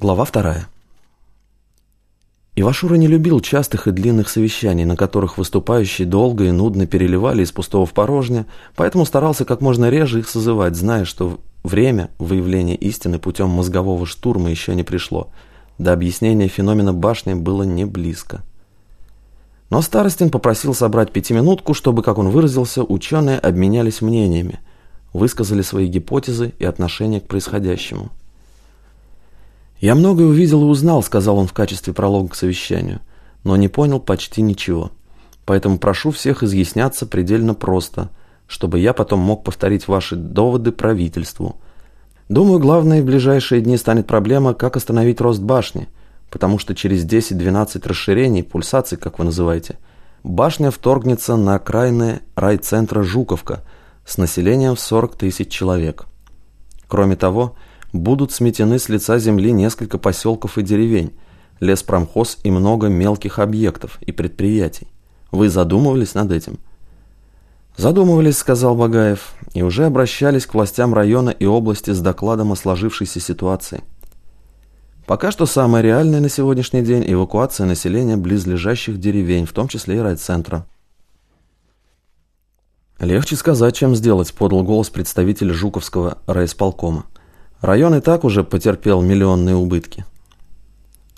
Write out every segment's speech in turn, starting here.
Глава вторая. Ивашура не любил частых и длинных совещаний, на которых выступающие долго и нудно переливали из пустого в порожнее, поэтому старался как можно реже их созывать, зная, что время выявления истины путем мозгового штурма еще не пришло. До объяснения феномена башни было не близко. Но Старостин попросил собрать пятиминутку, чтобы, как он выразился, ученые обменялись мнениями, высказали свои гипотезы и отношения к происходящему. «Я многое увидел и узнал», — сказал он в качестве пролога к совещанию, «но не понял почти ничего. Поэтому прошу всех изъясняться предельно просто, чтобы я потом мог повторить ваши доводы правительству. Думаю, главной в ближайшие дни станет проблема, как остановить рост башни, потому что через 10-12 расширений, пульсаций, как вы называете, башня вторгнется на окраины райцентра Жуковка с населением в 40 тысяч человек. Кроме того, будут сметены с лица земли несколько поселков и деревень, леспромхоз и много мелких объектов и предприятий. Вы задумывались над этим? Задумывались, сказал Багаев, и уже обращались к властям района и области с докладом о сложившейся ситуации. Пока что самое реальное на сегодняшний день – эвакуация населения близлежащих деревень, в том числе и райцентра. «Легче сказать, чем сделать», – подал голос представитель Жуковского райисполкома. Район и так уже потерпел миллионные убытки.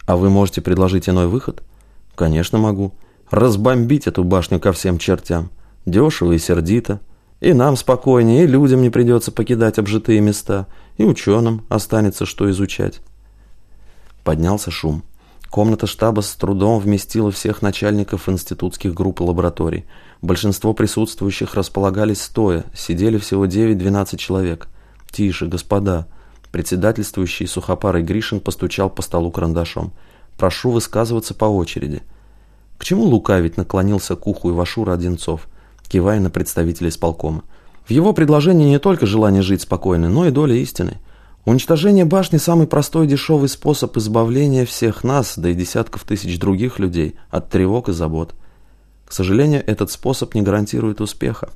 А вы можете предложить иной выход? Конечно, могу. Разбомбить эту башню ко всем чертям. Дешево и сердито. И нам спокойнее, и людям не придется покидать обжитые места, и ученым останется что изучать. Поднялся шум. Комната штаба с трудом вместила всех начальников институтских групп и лабораторий. Большинство присутствующих располагались стоя, сидели всего 9-12 человек. «Тише, господа!» Председательствующий сухопарый Гришин постучал по столу карандашом. «Прошу высказываться по очереди». К чему лукавить наклонился к уху Ивашура Одинцов, кивая на представителя исполкома. В его предложении не только желание жить спокойно, но и доля истины. Уничтожение башни – самый простой и дешевый способ избавления всех нас, да и десятков тысяч других людей, от тревог и забот. К сожалению, этот способ не гарантирует успеха.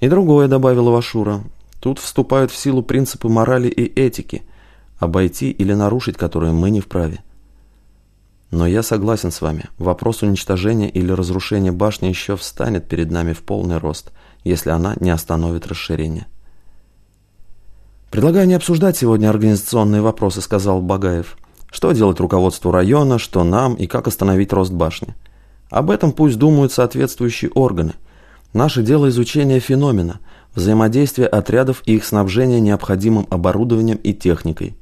И другое, добавила Вашура, Тут вступают в силу принципы морали и этики, обойти или нарушить которые мы не вправе. Но я согласен с вами, вопрос уничтожения или разрушения башни еще встанет перед нами в полный рост, если она не остановит расширение. «Предлагаю не обсуждать сегодня организационные вопросы», — сказал Багаев. «Что делать руководству района, что нам и как остановить рост башни? Об этом пусть думают соответствующие органы. Наше дело изучение феномена — взаимодействие отрядов и их снабжение необходимым оборудованием и техникой.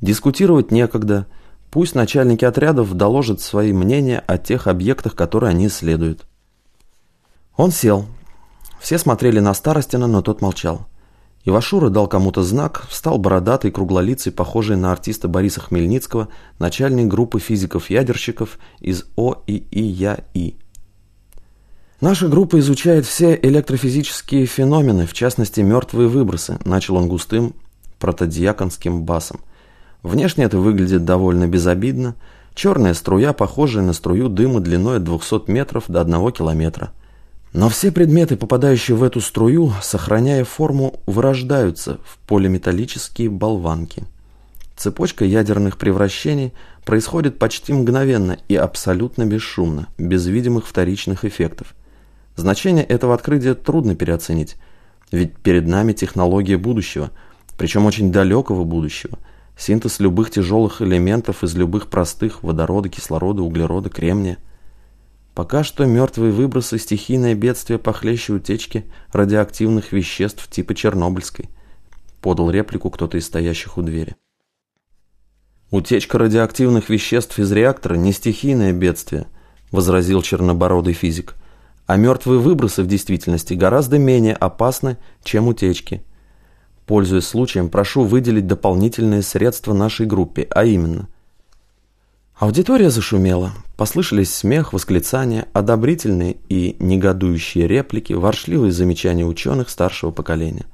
Дискутировать некогда, пусть начальники отрядов доложат свои мнения о тех объектах, которые они исследуют. Он сел. Все смотрели на Старостина, но тот молчал. Ивашура дал кому-то знак, встал бородатый, круглолицый, похожий на артиста Бориса Хмельницкого, начальник группы физиков-ядерщиков из ОИИЯИ. Наша группа изучает все электрофизические феномены, в частности мертвые выбросы, начал он густым протодиаконским басом. Внешне это выглядит довольно безобидно. Черная струя, похожая на струю дыма длиной от 200 метров до 1 километра. Но все предметы, попадающие в эту струю, сохраняя форму, вырождаются в полиметаллические болванки. Цепочка ядерных превращений происходит почти мгновенно и абсолютно бесшумно, без видимых вторичных эффектов. Значение этого открытия трудно переоценить, ведь перед нами технология будущего, причем очень далекого будущего, синтез любых тяжелых элементов из любых простых водорода, кислорода, углерода, кремния. Пока что мертвые выбросы – стихийное бедствие похлеще утечки радиоактивных веществ типа Чернобыльской, подал реплику кто-то из стоящих у двери. Утечка радиоактивных веществ из реактора – не стихийное бедствие, возразил чернобородый физик а мертвые выбросы в действительности гораздо менее опасны, чем утечки. Пользуясь случаем, прошу выделить дополнительные средства нашей группе, а именно. Аудитория зашумела, послышались смех, восклицания, одобрительные и негодующие реплики, воршливые замечания ученых старшего поколения.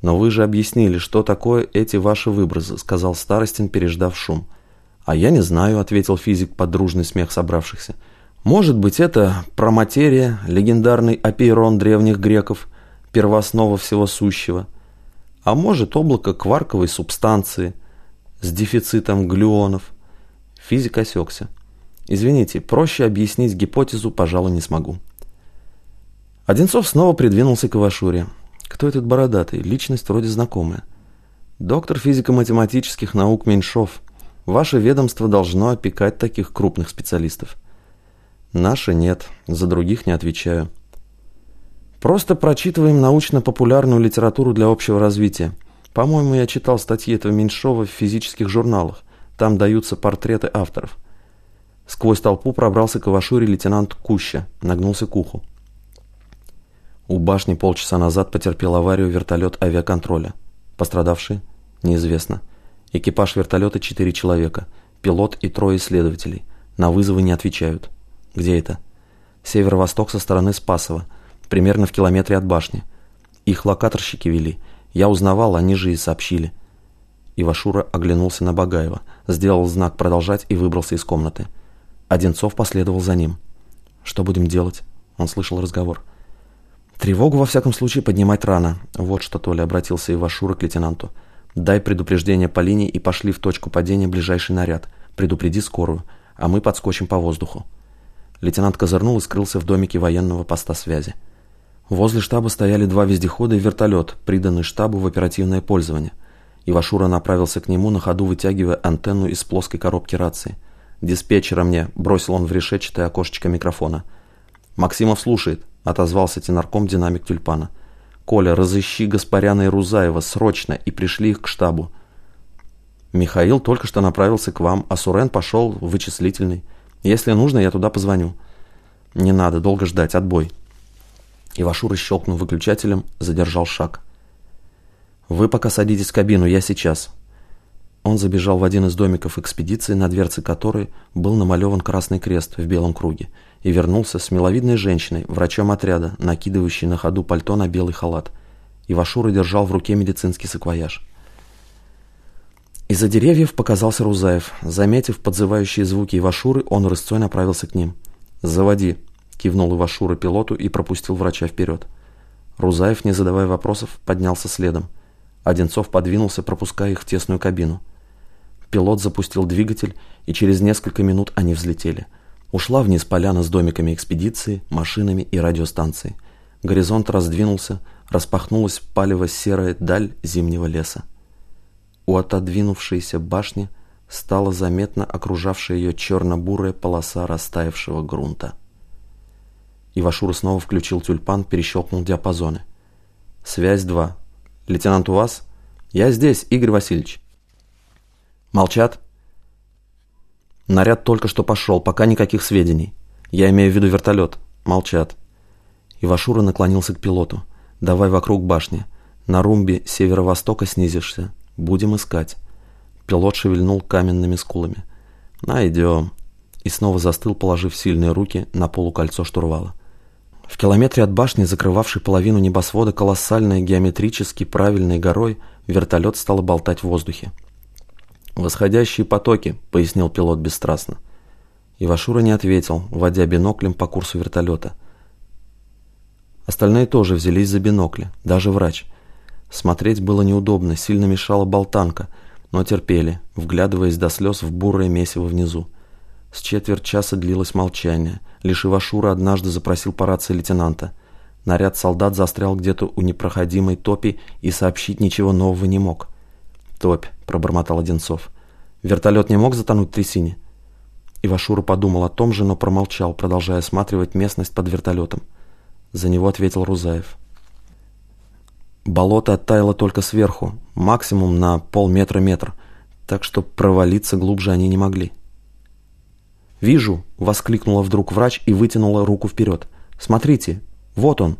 «Но вы же объяснили, что такое эти ваши выбросы», — сказал Старостин, переждав шум. «А я не знаю», — ответил физик под дружный смех собравшихся. Может быть, это проматерия, легендарный апейрон древних греков, первооснова всего сущего. А может, облако кварковой субстанции, с дефицитом глюонов. Физик осекся. Извините, проще объяснить гипотезу, пожалуй, не смогу. Одинцов снова придвинулся к Ивашуре. Кто этот бородатый? Личность вроде знакомая. Доктор физико-математических наук Меньшов. Ваше ведомство должно опекать таких крупных специалистов. Наше нет, за других не отвечаю. Просто прочитываем научно-популярную литературу для общего развития. По-моему, я читал статьи этого Меньшова в физических журналах. Там даются портреты авторов. Сквозь толпу пробрался к Ивашуре лейтенант Куща, нагнулся к уху. У башни полчаса назад потерпел аварию вертолет авиаконтроля. Пострадавшие? Неизвестно. Экипаж вертолета четыре человека. Пилот и трое исследователей. На вызовы не отвечают. Где это? Северо-восток со стороны Спасова. Примерно в километре от башни. Их локаторщики вели. Я узнавал, они же и сообщили. Ивашура оглянулся на Багаева, сделал знак «продолжать» и выбрался из комнаты. Одинцов последовал за ним. «Что будем делать?» Он слышал разговор. «Тревогу, во всяком случае, поднимать рано». Вот что Толя обратился Ивашура к лейтенанту. «Дай предупреждение по линии и пошли в точку падения ближайший наряд. Предупреди скорую, а мы подскочим по воздуху». Лейтенант козырнул и скрылся в домике военного поста связи. Возле штаба стояли два вездехода и вертолет, приданный штабу в оперативное пользование. Ивашура направился к нему, на ходу вытягивая антенну из плоской коробки рации. «Диспетчера мне», — бросил он в решетчатое окошечко микрофона. «Максимов слушает», — отозвался тенарком динамик тюльпана. «Коля, разыщи Гаспаряна и Рузаева срочно и пришли их к штабу». «Михаил только что направился к вам, а Сурен пошел в вычислительный. Если нужно, я туда позвоню». «Не надо, долго ждать, отбой». Ивашура, щелкнув выключателем, задержал шаг. «Вы пока садитесь в кабину, я сейчас». Он забежал в один из домиков экспедиции, на дверце которой был намалеван красный крест в белом круге, и вернулся с миловидной женщиной, врачом отряда, накидывающей на ходу пальто на белый халат. Ивашура держал в руке медицинский саквояж. Из-за деревьев показался Рузаев. Заметив подзывающие звуки Ивашуры, он рысцой направился к ним. «Заводи», — кивнул Ивашура пилоту и пропустил врача вперед. Рузаев, не задавая вопросов, поднялся следом. Одинцов подвинулся, пропуская их в тесную кабину. Пилот запустил двигатель, и через несколько минут они взлетели. Ушла вниз поляна с домиками экспедиции, машинами и радиостанцией. Горизонт раздвинулся, распахнулась палево-серая даль зимнего леса. У отодвинувшейся башни стала заметна окружавшая ее черно-бурая полоса растаявшего грунта. Ивашура снова включил тюльпан, перещелкнул диапазоны. «Связь 2. Лейтенант у вас?» «Я здесь, Игорь Васильевич». «Молчат?» «Наряд только что пошел, пока никаких сведений. Я имею в виду вертолет. Молчат». Ивашура наклонился к пилоту. «Давай вокруг башни. На румбе северо-востока снизишься. Будем искать. Пилот шевельнул каменными скулами. Найдем. И снова застыл, положив сильные руки на полукольцо штурвала. В километре от башни, закрывавшей половину небосвода колоссальной геометрически правильной горой, вертолет стал болтать в воздухе. «Восходящие потоки», — пояснил пилот бесстрастно. Ивашура не ответил, водя биноклем по курсу вертолета. Остальные тоже взялись за бинокли, даже врач — Смотреть было неудобно, сильно мешала болтанка, но терпели, вглядываясь до слез в бурое месиво внизу. С четверть часа длилось молчание. Лишь Ивашура однажды запросил по рации лейтенанта. Наряд солдат застрял где-то у непроходимой топи и сообщить ничего нового не мог. «Топь», — пробормотал Одинцов. «Вертолет не мог затонуть трясине?» Ивашура подумал о том же, но промолчал, продолжая осматривать местность под вертолетом. За него ответил Рузаев. Болото оттаяло только сверху, максимум на полметра-метр, так что провалиться глубже они не могли. «Вижу!» — воскликнула вдруг врач и вытянула руку вперед. «Смотрите! Вот он!»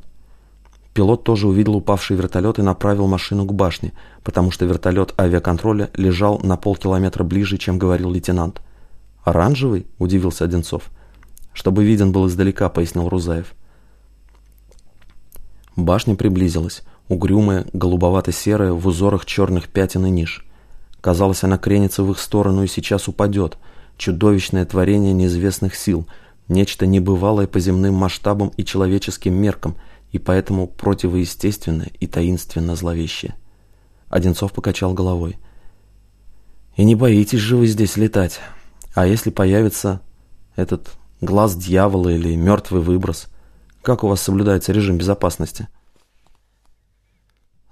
Пилот тоже увидел упавший вертолет и направил машину к башне, потому что вертолет авиаконтроля лежал на полкилометра ближе, чем говорил лейтенант. «Оранжевый?» — удивился Одинцов. «Чтобы виден был издалека», — пояснил Рузаев. Башня приблизилась угрюмая, голубовато-серая, в узорах черных пятен и ниш. Казалось, она кренится в их сторону и сейчас упадет. Чудовищное творение неизвестных сил, нечто небывалое по земным масштабам и человеческим меркам, и поэтому противоестественное и таинственно зловещее. Одинцов покачал головой. И не боитесь же вы здесь летать. А если появится этот глаз дьявола или мертвый выброс, как у вас соблюдается режим безопасности?»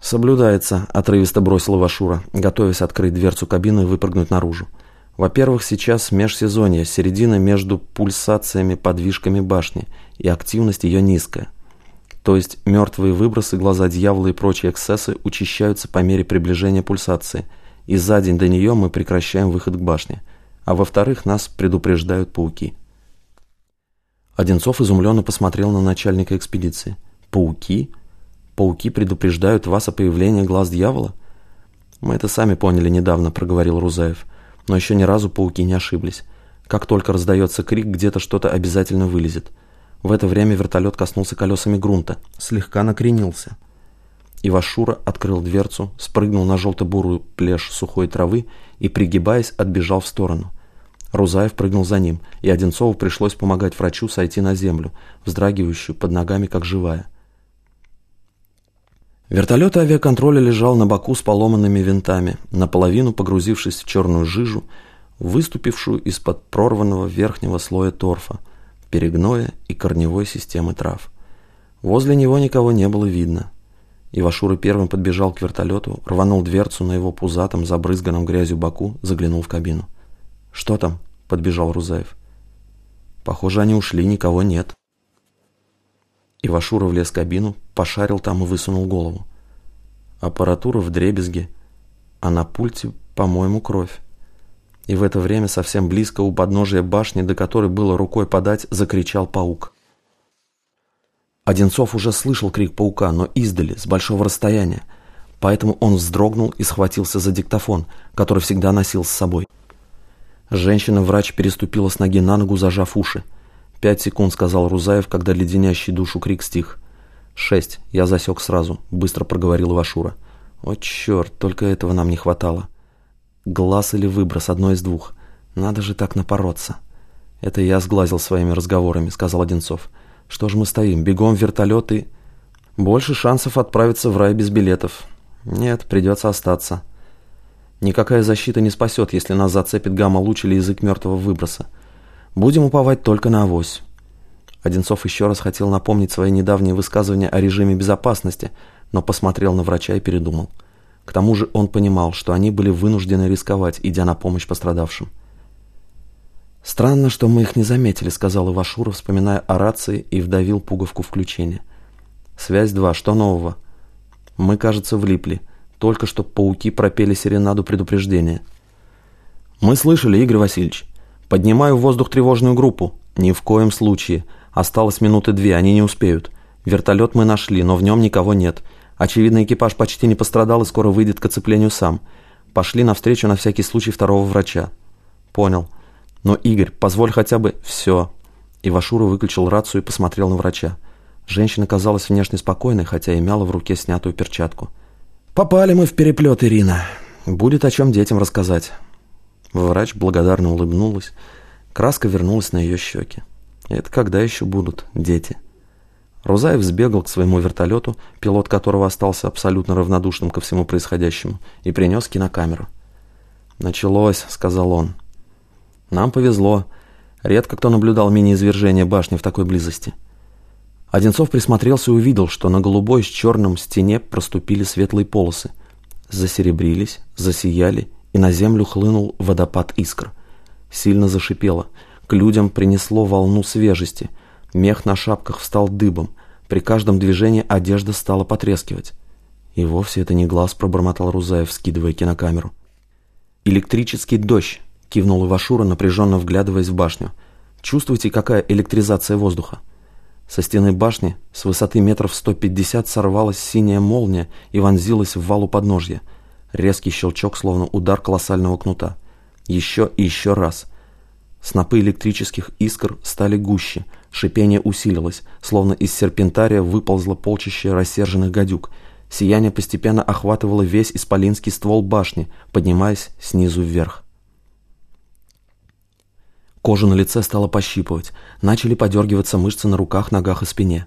«Соблюдается», — отрывисто бросила Вашура, готовясь открыть дверцу кабины и выпрыгнуть наружу. «Во-первых, сейчас межсезонье, середина между пульсациями-подвижками башни, и активность ее низкая. То есть мертвые выбросы, глаза дьявола и прочие эксцессы учащаются по мере приближения пульсации, и за день до нее мы прекращаем выход к башне. А во-вторых, нас предупреждают пауки». Одинцов изумленно посмотрел на начальника экспедиции. «Пауки?» Пауки предупреждают вас о появлении глаз дьявола? Мы это сами поняли недавно, проговорил Рузаев. Но еще ни разу пауки не ошиблись. Как только раздается крик, где-то что-то обязательно вылезет. В это время вертолет коснулся колесами грунта, слегка накренился. Ивашура открыл дверцу, спрыгнул на желто-бурую плешь сухой травы и, пригибаясь, отбежал в сторону. Рузаев прыгнул за ним, и Одинцову пришлось помогать врачу сойти на землю, вздрагивающую под ногами, как живая. Вертолет авиаконтроля лежал на боку с поломанными винтами, наполовину погрузившись в черную жижу, выступившую из-под прорванного верхнего слоя торфа, перегноя и корневой системы трав. Возле него никого не было видно. Ивашура первым подбежал к вертолету, рванул дверцу на его пузатом, забрызганном грязью боку, заглянул в кабину. «Что там?» – подбежал Рузаев. «Похоже, они ушли, никого нет». Ивашура влез в кабину, пошарил там и высунул голову. Аппаратура в дребезге, а на пульте, по-моему, кровь. И в это время совсем близко у подножия башни, до которой было рукой подать, закричал паук. Одинцов уже слышал крик паука, но издали, с большого расстояния. Поэтому он вздрогнул и схватился за диктофон, который всегда носил с собой. Женщина-врач переступила с ноги на ногу, зажав уши. «Пять секунд», — сказал Рузаев, когда леденящий душу крик стих. «Шесть. Я засек сразу», — быстро проговорил Вашура. «О, черт, только этого нам не хватало. Глаз или выброс, одно из двух. Надо же так напороться». «Это я сглазил своими разговорами», — сказал Одинцов. «Что ж мы стоим? Бегом в вертолет и...» «Больше шансов отправиться в рай без билетов. Нет, придется остаться. Никакая защита не спасет, если нас зацепит гамма-луч или язык мертвого выброса. Будем уповать только на авось. Одинцов еще раз хотел напомнить свои недавние высказывания о режиме безопасности, но посмотрел на врача и передумал. К тому же он понимал, что они были вынуждены рисковать, идя на помощь пострадавшим. «Странно, что мы их не заметили», — сказал Ивашуров, вспоминая о рации и вдавил пуговку включения. «Связь 2. Что нового?» «Мы, кажется, влипли. Только что пауки пропели серенаду предупреждения». «Мы слышали, Игорь Васильевич. Поднимаю в воздух тревожную группу. Ни в коем случае. Осталось минуты две, они не успеют. Вертолет мы нашли, но в нем никого нет. Очевидно, экипаж почти не пострадал и скоро выйдет к оцеплению сам. Пошли навстречу на всякий случай второго врача. Понял. Но, Игорь, позволь хотя бы... Все. Ивашура выключил рацию и посмотрел на врача. Женщина казалась внешне спокойной, хотя и мяла в руке снятую перчатку. «Попали мы в переплет, Ирина. Будет о чем детям рассказать». Врач благодарно улыбнулась. Краска вернулась на ее щеки. Это когда еще будут дети? Рузаев сбегал к своему вертолету, пилот которого остался абсолютно равнодушным ко всему происходящему, и принес кинокамеру. «Началось», — сказал он. «Нам повезло. Редко кто наблюдал мини-извержение башни в такой близости». Одинцов присмотрелся и увидел, что на голубой с черным стене проступили светлые полосы. Засеребрились, засияли и на землю хлынул водопад искр. Сильно зашипело. К людям принесло волну свежести. Мех на шапках встал дыбом. При каждом движении одежда стала потрескивать. И вовсе это не глаз, пробормотал Рузаев, скидывая кинокамеру. «Электрический дождь!» — кивнул Ивашура, напряженно вглядываясь в башню. «Чувствуете, какая электризация воздуха?» Со стены башни с высоты метров 150 сорвалась синяя молния и вонзилась в валу подножья — Резкий щелчок, словно удар колоссального кнута. Еще и еще раз. Снопы электрических искр стали гуще, шипение усилилось, словно из серпентария выползло полчище рассерженных гадюк. Сияние постепенно охватывало весь исполинский ствол башни, поднимаясь снизу вверх. Кожа на лице стала пощипывать, начали подергиваться мышцы на руках, ногах и спине.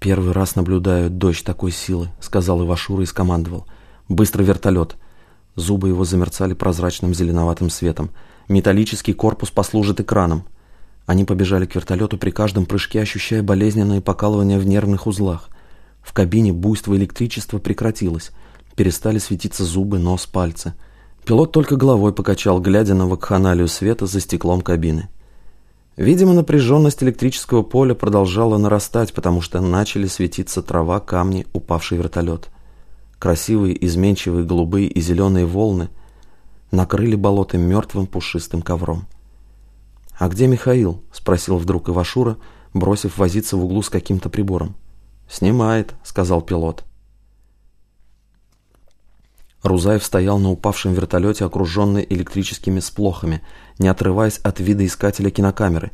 «Первый раз наблюдаю дождь такой силы», — сказал Ивашура и скомандовал. Быстро вертолет. Зубы его замерцали прозрачным зеленоватым светом. Металлический корпус послужит экраном. Они побежали к вертолету при каждом прыжке, ощущая болезненное покалывание в нервных узлах. В кабине буйство электричества прекратилось. Перестали светиться зубы, нос, пальцы. Пилот только головой покачал, глядя на вакханалию света за стеклом кабины. Видимо, напряженность электрического поля продолжала нарастать, потому что начали светиться трава, камни, упавший вертолет. Красивые, изменчивые голубые и зеленые волны накрыли болото мертвым пушистым ковром. «А где Михаил?» — спросил вдруг Ивашура, бросив возиться в углу с каким-то прибором. «Снимает», — сказал пилот. Рузаев стоял на упавшем вертолете, окруженный электрическими сплохами, не отрываясь от видоискателя кинокамеры.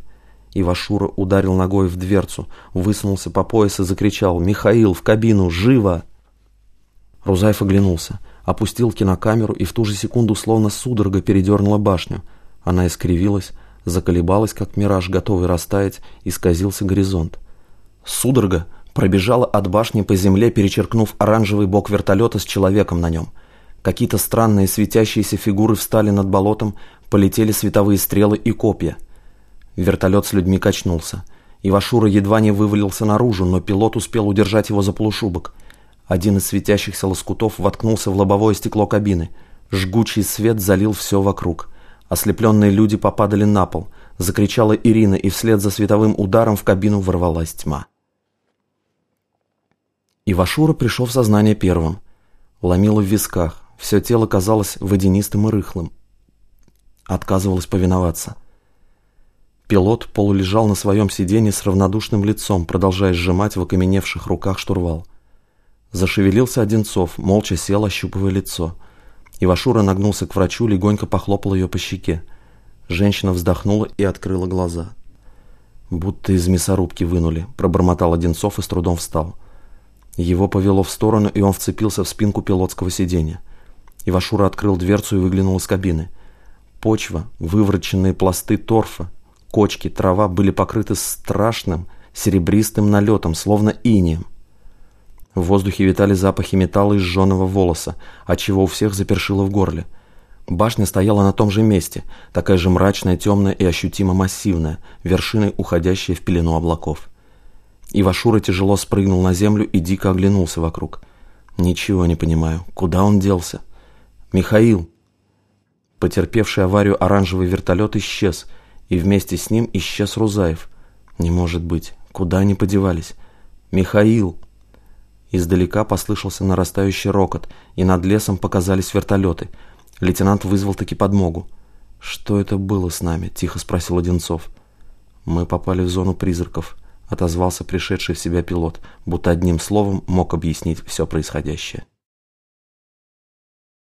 Ивашура ударил ногой в дверцу, высунулся по пояс и закричал «Михаил, в кабину! Живо!» Рузаев оглянулся, опустил кинокамеру и в ту же секунду словно судорога передернула башню. Она искривилась, заколебалась, как мираж, готовый растаять, и сказился горизонт. Судорога пробежала от башни по земле, перечеркнув оранжевый бок вертолета с человеком на нем. Какие-то странные светящиеся фигуры встали над болотом, полетели световые стрелы и копья. Вертолет с людьми качнулся. Ивашура едва не вывалился наружу, но пилот успел удержать его за полушубок. Один из светящихся лоскутов воткнулся в лобовое стекло кабины. Жгучий свет залил все вокруг. Ослепленные люди попадали на пол. Закричала Ирина, и вслед за световым ударом в кабину ворвалась тьма. Ивашура пришел в сознание первым. Ломило в висках, все тело казалось водянистым и рыхлым. Отказывалось повиноваться. Пилот полулежал на своем сиденье с равнодушным лицом, продолжая сжимать в окаменевших руках штурвал. Зашевелился Одинцов, молча сел, ощупывая лицо – Ивашура нагнулся к врачу, легонько похлопал ее по щеке. Женщина вздохнула и открыла глаза. «Будто из мясорубки вынули», — пробормотал Одинцов и с трудом встал. Его повело в сторону, и он вцепился в спинку пилотского сиденья. Ивашура открыл дверцу и выглянул из кабины. Почва, вывороченные пласты торфа, кочки, трава были покрыты страшным серебристым налетом, словно инием. В воздухе витали запахи металла и сжженного волоса, отчего у всех запершило в горле. Башня стояла на том же месте, такая же мрачная, темная и ощутимо массивная, вершиной уходящая в пелену облаков. Ивашура тяжело спрыгнул на землю и дико оглянулся вокруг. «Ничего не понимаю. Куда он делся?» «Михаил!» Потерпевший аварию оранжевый вертолет исчез, и вместе с ним исчез Рузаев. «Не может быть. Куда они подевались?» «Михаил!» Издалека послышался нарастающий рокот, и над лесом показались вертолеты. Лейтенант вызвал таки подмогу. «Что это было с нами?» – тихо спросил Одинцов. «Мы попали в зону призраков», – отозвался пришедший в себя пилот, будто одним словом мог объяснить все происходящее.